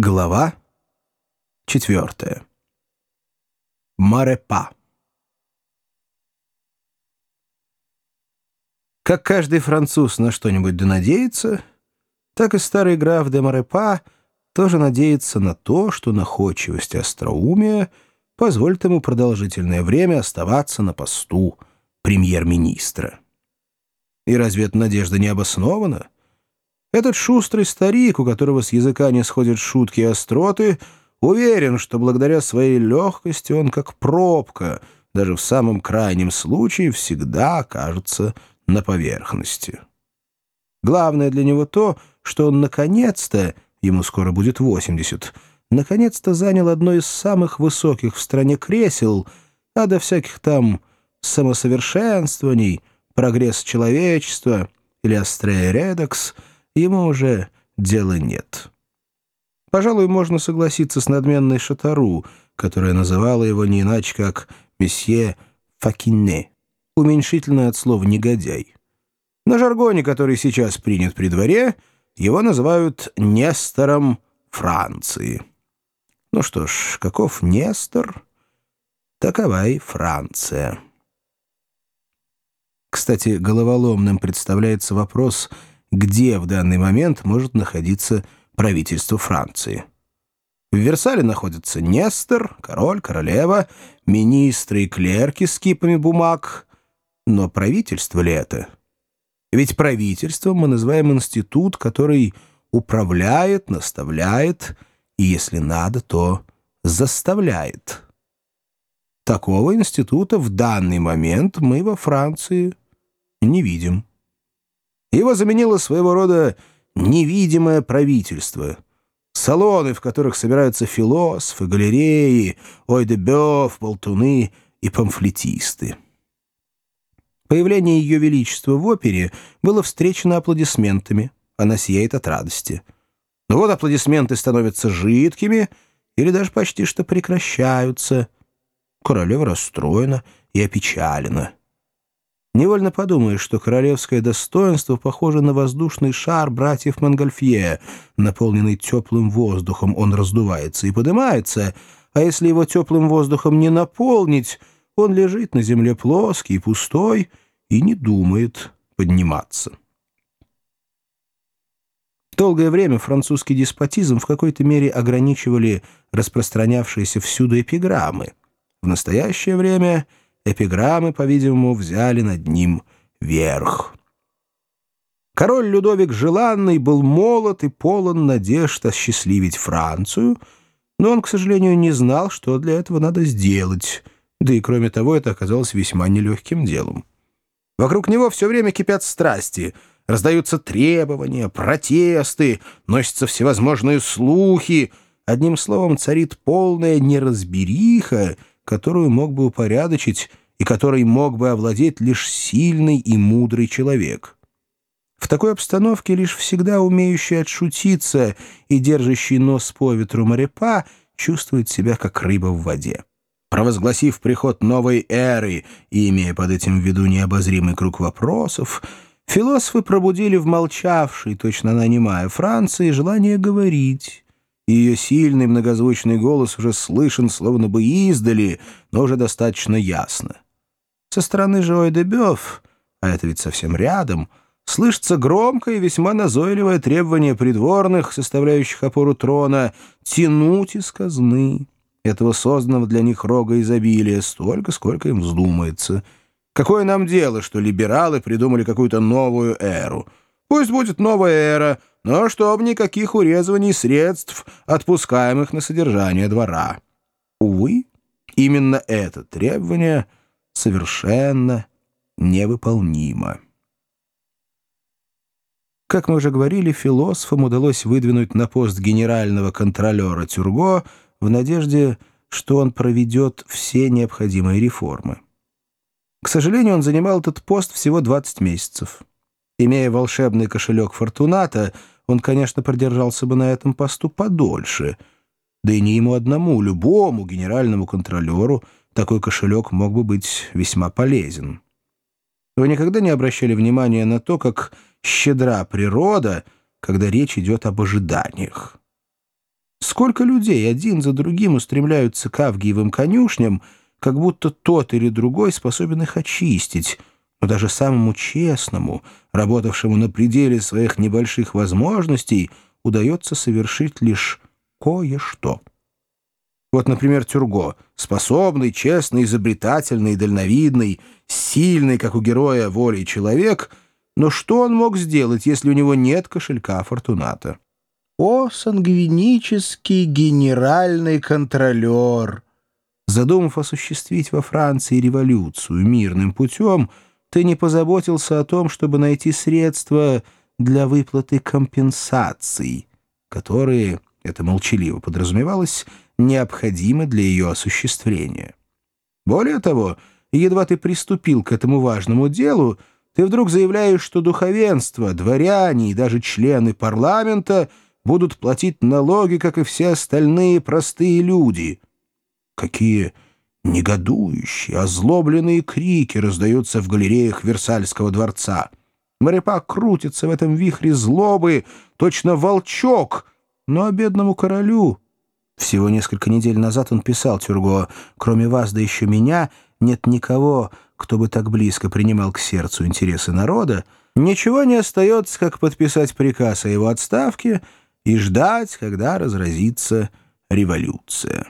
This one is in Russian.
Глава четвертая. Марепа. Как каждый француз на что-нибудь да надеется, так и старый граф де Марепа тоже надеется на то, что находчивость и остроумие позволит ему продолжительное время оставаться на посту премьер-министра. И разве эта надежда не обоснована? Этот шустрый старик, у которого с языка не сходят шутки и остроты, уверен, что благодаря своей легкости он как пробка, даже в самом крайнем случае, всегда окажется на поверхности. Главное для него то, что он наконец-то, ему скоро будет 80, наконец-то занял одно из самых высоких в стране кресел, а до всяких там самосовершенствований, прогресс человечества или астрея редекс — ему уже дела нет. Пожалуй, можно согласиться с надменной Шатару, которая называла его не иначе, как «месье Факине», уменьшительное от слова «негодяй». На жаргоне, который сейчас принят при дворе, его называют «Нестором Франции». Ну что ж, каков Нестор, такова и Франция. Кстати, головоломным представляется вопрос — где в данный момент может находиться правительство Франции. В Версале находятся Нестор, король, королева, министры и клерки с кипами бумаг. Но правительство ли это? Ведь правительством мы называем институт, который управляет, наставляет и, если надо, то заставляет. Такого института в данный момент мы во Франции не видим. Его заменило своего рода невидимое правительство. Салоны, в которых собираются философы, галереи, ойдебёв, болтуны и памфлетисты. Появление Ее Величества в опере было встречено аплодисментами. Она сияет от радости. Но вот аплодисменты становятся жидкими или даже почти что прекращаются. Королева расстроена и опечалена. Невольно подумаешь, что королевское достоинство похоже на воздушный шар братьев Монгольфье. Наполненный теплым воздухом, он раздувается и поднимается, а если его теплым воздухом не наполнить, он лежит на земле плоский пустой и не думает подниматься. Долгое время французский деспотизм в какой-то мере ограничивали распространявшиеся всюду эпиграммы. В настоящее время эпиграммы, по-видимому, взяли над ним верх. Король Людовик Желанный был молод и полон надежд осчастливить Францию, но он, к сожалению, не знал, что для этого надо сделать, да и, кроме того, это оказалось весьма нелегким делом. Вокруг него все время кипят страсти, раздаются требования, протесты, носятся всевозможные слухи, одним словом, царит полная неразбериха, которую мог бы упорядочить и которой мог бы овладеть лишь сильный и мудрый человек. В такой обстановке лишь всегда умеющий отшутиться и держащий нос по ветру морепа чувствует себя как рыба в воде. Провозгласив приход новой эры и имея под этим в виду необозримый круг вопросов, философы пробудили в молчавшей, точно нанимая Франции, желание говорить, ее сильный многозвучный голос уже слышен, словно бы издали, но уже достаточно ясно. Со стороны Жоэ де а это ведь совсем рядом, слышится громкое и весьма назойливое требование придворных, составляющих опору трона, тянуть из казны этого созданного для них рога изобилия столько, сколько им вздумается. Какое нам дело, что либералы придумали какую-то новую эру? Пусть будет новая эра — но чтоб никаких урезываний средств, отпускаемых на содержание двора. Увы, именно это требование совершенно невыполнимо. Как мы уже говорили, философам удалось выдвинуть на пост генерального контролера Тюрго в надежде, что он проведет все необходимые реформы. К сожалению, он занимал этот пост всего 20 месяцев. Имея волшебный кошелек Фортуната, он, конечно, продержался бы на этом посту подольше. Да и не ему одному, любому генеральному контролеру такой кошелек мог бы быть весьма полезен. Вы никогда не обращали внимания на то, как щедра природа, когда речь идет об ожиданиях? Сколько людей один за другим устремляются к Авгиевым конюшням, как будто тот или другой способен их очистить, но даже самому честному, работавшему на пределе своих небольших возможностей, удается совершить лишь кое-что. Вот, например, Тюрго, способный, честный, изобретательный, дальновидный, сильный, как у героя, волей человек, но что он мог сделать, если у него нет кошелька Фортуната? О, сангвинический генеральный контролер! Задумав осуществить во Франции революцию мирным путем, ты не позаботился о том, чтобы найти средства для выплаты компенсаций, которые, это молчаливо подразумевалось, необходимы для ее осуществления. Более того, едва ты приступил к этому важному делу, ты вдруг заявляешь, что духовенство, дворяне и даже члены парламента — будут платить налоги, как и все остальные простые люди. Какие негодующие, озлобленные крики раздаются в галереях Версальского дворца. Марипа крутится в этом вихре злобы, точно волчок, но бедному королю... Всего несколько недель назад он писал Тюрго, «Кроме вас, да еще меня, нет никого, кто бы так близко принимал к сердцу интересы народа, ничего не остается, как подписать приказ о его отставке — и ждать, когда разразится революция.